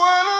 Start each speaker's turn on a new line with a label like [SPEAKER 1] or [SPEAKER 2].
[SPEAKER 1] one